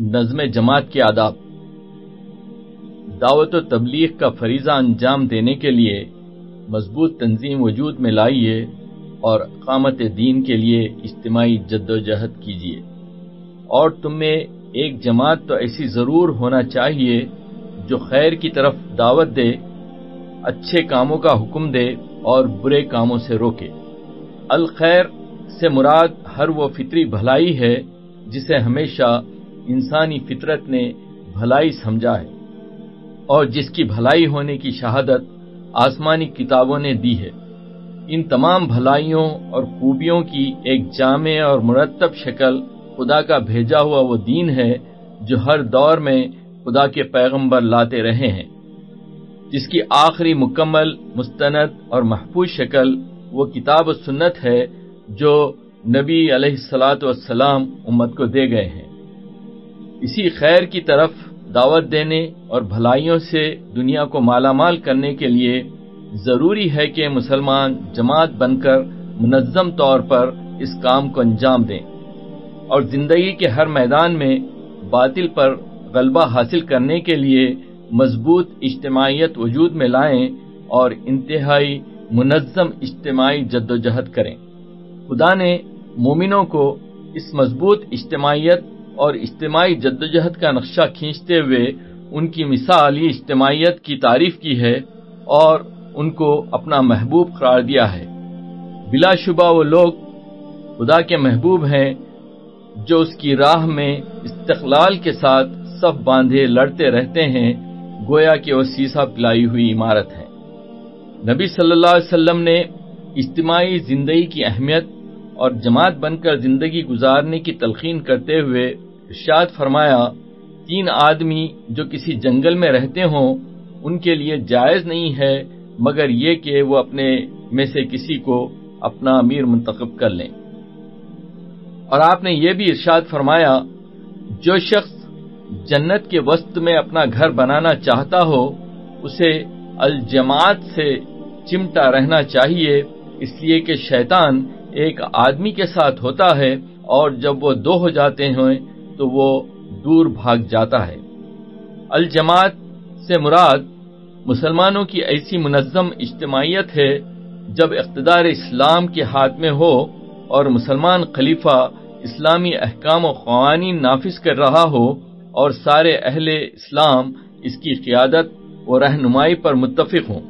نظم جماعت کے آداب۔ دعوت و تبلیغ کا فریضہ انجام دینے کے لیے مضبوط تنظیم وجود میں لائیے اور اقامت دین کے لیے اجتماعی جد و جہد کیجیے۔ اور تم میں ایک جماعت تو ایسی ضرور ہونا چاہیے جو خیر کی طرف دعوت دے، اچھے کاموں کا حکم دے اور برے کاموں سے روکے۔ الخیر سے مراد ہر وہ فطری بھلائی ہے جسے ہمیشہ انسانی فطرت نے بھلائی سمجھا ہے اور جس کی بھلائی ہونے کی شہادت آسمانی کتابوں نے دی ہے۔ ان تمام بھلائیوں اور خوبیوں کی ایک جامع اور مرتب شکل خدا کا بھیجا ہوا وہ دین ہے جو ہر دور میں خدا کے پیغمبر لاتے رہے ہیں۔ جس کی آخری مکمل، مستند اور محفوظ شکل وہ کتاب و سنت ہے جو نبی علیہ السلاۃ والسلام امت کو دے گئے ہیں۔ اسی خیر کی طرف دعوت دینے اور بھلائیوں سے دنیا کو مالا مال کرنے کے لیے ضروری ہے کہ مسلمان جماعت بن کر منظم طور پر اس کام کو انجام دیں اور زندگی کے ہر میدان میں باطل پر غلبہ حاصل کرنے کے لیے مضبوط اجتماعیت وجود میں لائیں اور انتہائی منظم اجتماعی جد و جہد کریں۔ خدا نے مومنوں کو اس مضبوط اجتماعیت اور اجتماعی جدوجہد کا نقشہ کھینچتے ہوئے ان کی مثالی اجتماعیت کی تعریف کی ہے اور ان کو اپنا محبوب قرار دیا ہے۔ بلا شبہ وہ لوگ خدا کے محبوب ہیں جو اس کی راہ میں استقلال کے ساتھ صف باندھے لڑتے رہتے ہیں، گویا کہ وہ سیسا پلائی ہوئی عمارت ہے۔ نبی صلی اللہ علیہ وسلم نے اجتماعی زندگی کی اہمیت اور جماعت بن کر زندگی گزارنے کی تلقین کرتے ہوئے ارشاد فرمایا، تین آدمی جو کسی جنگل میں رہتے ہوں، ان کے لیے جائز نہیں ہے، مگر یہ کہ وہ اپنے میں سے کسی کو اپنا امیر منتخب کر لیں۔ اور آپ نے یہ بھی ارشاد فرمایا، جو شخص جنت کے وسط میں اپنا گھر بنانا چاہتا ہو، اسے الجماعت سے چمٹا رہنا چاہیے، اس لیے کہ شیطان ایک آدمی کے ساتھ ہوتا ہے اور جب وہ دو ہو جاتے ہیں تو وہ دور بھاگ جاتا ہے۔ الجماعت سے مراد مسلمانوں کی ایسی منظم اجتماعیت ہے جب اقتدار اسلام کے ہاتھ میں ہو اور مسلمان خلیفہ اسلامی احکام و قوانین نافذ کر رہا ہو اور سارے اہل اسلام اس کی قیادت و رہنمائی پر متفق ہوں۔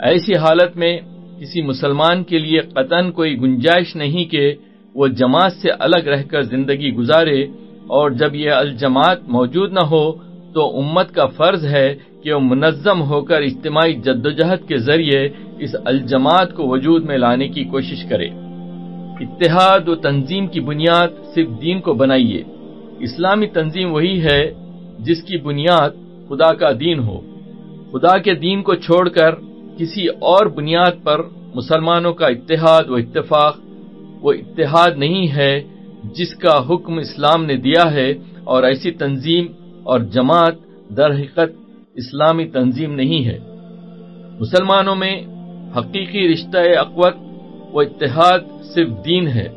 ایسی حالت میں کسی مسلمان کے لیے قطن کوئی گنجائش نہیں کہ وہ جماعت سے الگ رہ کر زندگی گزارے اور جب یہ الجماعت موجود نہ ہو تو امت کا فرض ہے کہ وہ منظم ہو کر اجتماعی جدوجہد کے ذریعے اس الجماعت کو وجود میں لانے کی کوشش کرے۔ اتحاد و تنظیم کی بنیاد صرف دین کو بنائیے۔ اسلامی تنظیم وہی ہے جس کی بنیاد خدا کا دین ہو۔ خدا کے دین کو چھوڑ کر کسی اور بنیاد پر مسلمانوں کا اتحاد و اتفاق وہ اتحاد نہیں ہے جس کا حکم اسلام نے دیا ہے اور ایسی تنظیم اور جماعت در حقیقت اسلامی تنظیم نہیں ہے۔ مسلمانوں میں حقیقی رشتہ اقوت و اتحاد صرف دین ہے۔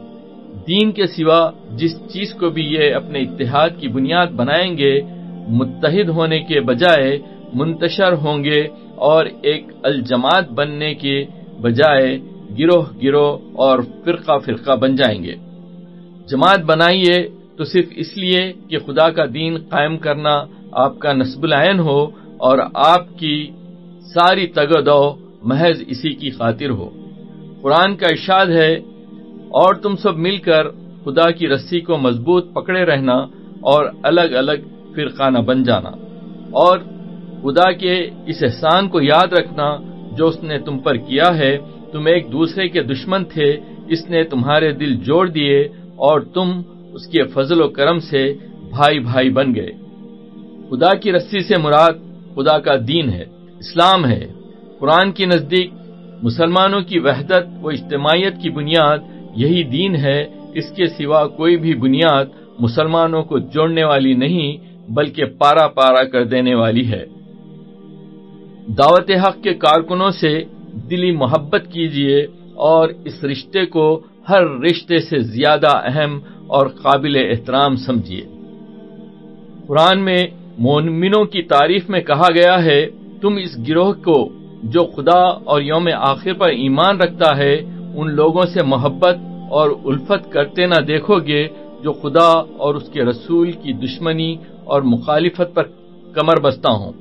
دین کے سوا جس چیز کو بھی یہ اپنے اتحاد کی بنیاد بنائیں گے، متحد ہونے کے بجائے منتشر ہوں گے اور ایک الجماعت بننے کے بجائے گروہ گروہ اور فرقہ فرقہ بن جائیں گے۔ جماعت بنائیے تو صرف اس لیے کہ خدا کا دین قائم کرنا آپ کا نصب العین ہو اور آپ کی ساری تگ دو محض اسی کی خاطر ہو۔ قرآن کا ارشاد ہے، اور تم سب مل کر خدا کی رسی کو مضبوط پکڑے رہنا اور الگ الگ فرقہ نہ بن جانا۔ اور خدا کے اس احسان کو یاد رکھنا جو اس نے تم پر کیا ہے، تم ایک دوسرے کے دشمن تھے، اس نے تمہارے دل جوڑ دیے اور تم اس کے فضل و کرم سے بھائی بھائی بن گئے۔ خدا کی رسی سے مراد خدا کا دین ہے، اسلام ہے۔ قرآن کے نزدیک مسلمانوں کی وحدت و اجتماعیت کی بنیاد یہی دین ہے، اس کے سوا کوئی بھی بنیاد مسلمانوں کو جوڑنے والی نہیں، بلکہ پارا پارا کر دینے والی ہے۔ دعوت حق کے کارکنوں سے دلی محبت کیجیے اور اس رشتے کو ہر رشتے سے زیادہ اہم اور قابل احترام سمجھیے۔ قرآن میں مومنوں کی تعریف میں کہا گیا ہے، تم اس گروہ کو جو خدا اور یوم آخر پر ایمان رکھتا ہے، ان لوگوں سے محبت اور الفت کرتے نہ دیکھو گے جو خدا اور اس کے رسول کی دشمنی اور مخالفت پر کمر بستہ ہوں۔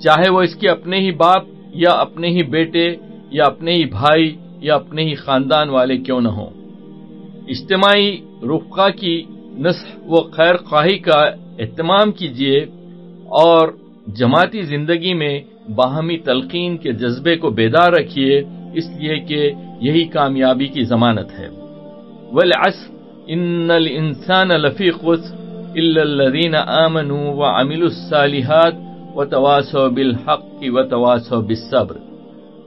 چاہے وہ اس کے اپنے ہی باپ یا اپنے ہی بیٹے یا اپنے ہی بھائی یا اپنے ہی خاندان والے کیوں نہ ہوں۔ اجتماعی رفقا کی نصح و خیر خواہی کا اہتمام کیجیے اور جماعتی زندگی میں باہمی تلقین کے جذبے کو بیدار رکھیے، اس لیے کہ یہی کامیابی کی ضمانت ہے۔ ان الانسان لفی الا الذين امنوا وعملوا الصالحات وتواصوا بالحق وتواصوا بالصبر۔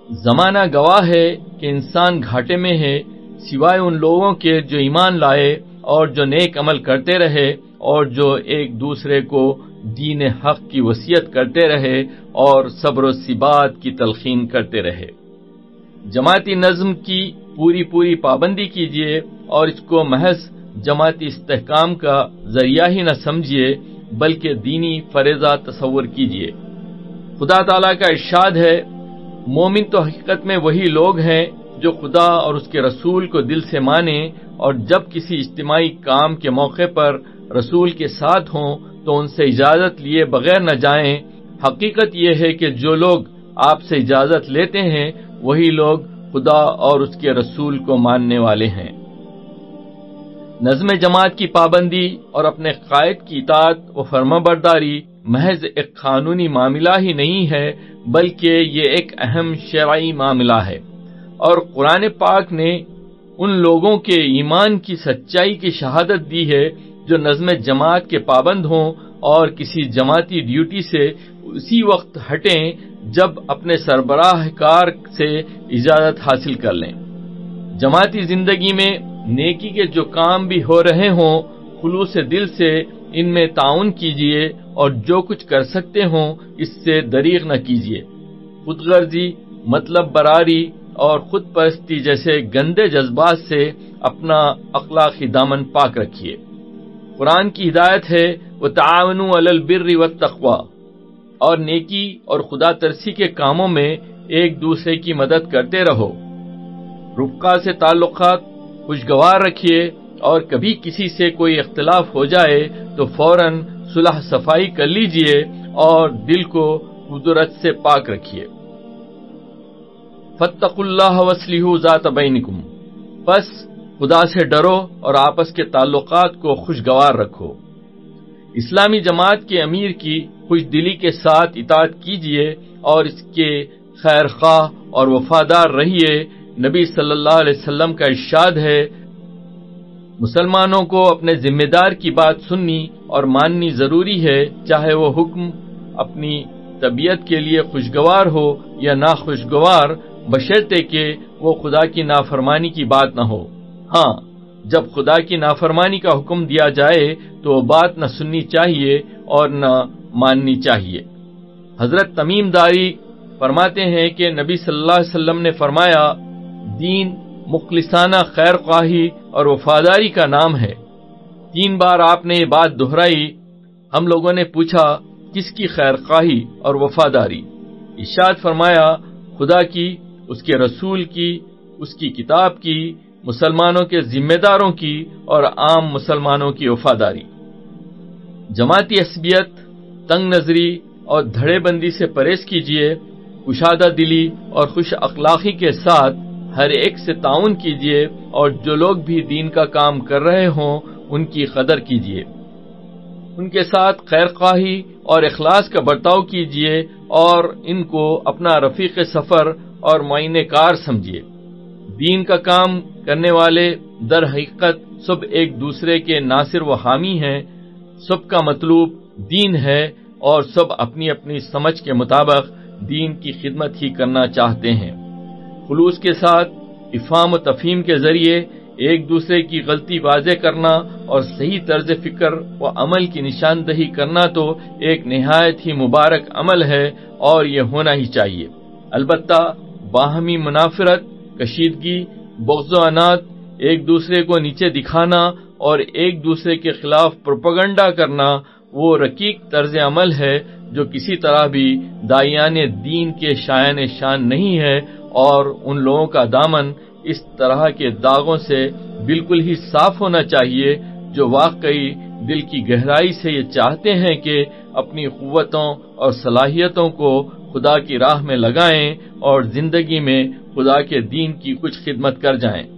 زمانہ گواہ ہے کہ انسان گھاٹے میں ہے سوائے ان لوگوں کے جو ایمان لائے اور جو نیک عمل کرتے رہے اور جو ایک دوسرے کو دین حق کی وصیت کرتے رہے اور صبر و سبات کی تلخین کرتے رہے۔ جماعتی نظم کی پوری پوری پابندی کیجیے اور اس کو محض جماعتی استحکام کا ذریعہ ہی نہ سمجھیے بلکہ دینی فریضہ تصور کیجیے خدا تعالی کا ارشاد ہے، مومن تو حقیقت میں وہی لوگ ہیں جو خدا اور اس کے رسول کو دل سے مانے اور جب کسی اجتماعی کام کے موقع پر رسول کے ساتھ ہوں تو ان سے اجازت لیے بغیر نہ جائیں، حقیقت یہ ہے کہ جو لوگ آپ سے اجازت لیتے ہیں، وہی لوگ خدا اور اس کے رسول کو ماننے والے ہیں۔ نظم جماعت کی پابندی اور اپنے قائد کی اطاعت و فرما برداری محض ایک قانونی معاملہ ہی نہیں ہے، بلکہ یہ ایک اہم شرعی معاملہ ہے۔ اور قرآن پاک نے ان لوگوں کے ایمان کی سچائی کی شہادت دی ہے جو نظم جماعت کے پابند ہوں اور کسی جماعتی ڈیوٹی سے اسی وقت ہٹیں جب اپنے سربراہ کار سے اجازت حاصل کر لیں۔ جماعتی زندگی میں نیکی کے جو کام بھی ہو رہے ہوں، خلوص دل سے ان میں تعاون کیجیے اور جو کچھ کر سکتے ہوں، اس سے دریغ نہ کیجیے خود غرضی مطلب براری اور خود پرستی جیسے گندے جذبات سے اپنا اخلاقی دامن پاک رکھیے۔ قرآن کی ہدایت ہے وہ تعاون البر و تخوا اور نیکی اور خدا ترسی کے کاموں میں ایک دوسرے کی مدد کرتے رہو۔ رفقا سے تعلقات خوشگوار رکھیے، اور کبھی کسی سے کوئی اختلاف ہو جائے تو فوراً صلح صفائی کر لیجیے اور دل کو قدرت سے پاک رکھیے۔ فتق اللہ وسلح ذات بینکم۔ بس خدا سے ڈرو اور آپس کے تعلقات کو خوشگوار رکھو۔ اسلامی جماعت کے امیر کی خوش دلی کے ساتھ اطاعت کیجیے اور اس کے خیر خواہ اور وفادار رہیے۔ نبی صلی اللہ علیہ وسلم کا ارشاد ہے، مسلمانوں کو اپنے ذمہ دار کی بات سننی اور ماننی ضروری ہے، چاہے وہ حکم اپنی طبیعت کے لیے خوشگوار ہو یا ناخوشگوار۔ بشرطے کہ وہ خدا کی نافرمانی کی بات نہ ہو۔ ہاں جب خدا کی نافرمانی کا حکم دیا جائے تو وہ بات نہ سننی چاہیے اور نہ ماننی چاہیے۔ حضرت تمیم داری فرماتے ہیں کہ نبی صلی اللہ علیہ وسلم نے فرمایا، دین مخلصانہ خیر خواہی اور وفاداری کا نام ہے۔ تین بار آپ نے یہ بات دہرائی، ہم لوگوں نے پوچھا، کس کی خیر خواہی اور وفاداری؟ اشاد فرمایا، خدا کی اس کے رسول کی، اس کی کتاب کی، مسلمانوں کے ذمہ داروں کی اور عام مسلمانوں کی وفاداری۔ جماعتی عصبیت، تنگ نظری اور دھڑے بندی سے پرہیز کیجیے کشادہ دلی اور خوش اخلاقی کے ساتھ ہر ایک سے تعاون کیجیے اور جو لوگ بھی دین کا کام کر رہے ہوں، ان کی قدر کیجیے ان کے ساتھ خیر خواہی اور اخلاص کا برتاؤ کیجیے اور ان کو اپنا رفیق سفر اور معین کار سمجھیے۔ دین کا کام کرنے والے در حقیقت سب ایک دوسرے کے ناصر و حامی ہیں۔ سب کا مطلوب دین ہے اور سب اپنی اپنی سمجھ کے مطابق دین کی خدمت ہی کرنا چاہتے ہیں۔ خلوص کے ساتھ افام و تفہیم کے ذریعے ایک دوسرے کی غلطی واضح کرنا اور صحیح طرز فکر و عمل کی نشاندہی کرنا تو ایک نہایت ہی مبارک عمل ہے اور یہ ہونا ہی چاہیے۔ البتہ باہمی منافرت، کشیدگی، بغض و انات ایک دوسرے کو نیچے دکھانا اور ایک دوسرے کے خلاف پروپگنڈا کرنا، وہ رقیق طرز عمل ہے جو کسی طرح بھی دائیان دین کے شائن شان نہیں ہے اور ان لوگوں کا دامن اس طرح کے داغوں سے بالکل ہی صاف ہونا چاہیے جو واقعی دل کی گہرائی سے یہ چاہتے ہیں کہ اپنی قوتوں اور صلاحیتوں کو خدا کی راہ میں لگائیں اور زندگی میں خدا کے دین کی کچھ خدمت کر جائیں۔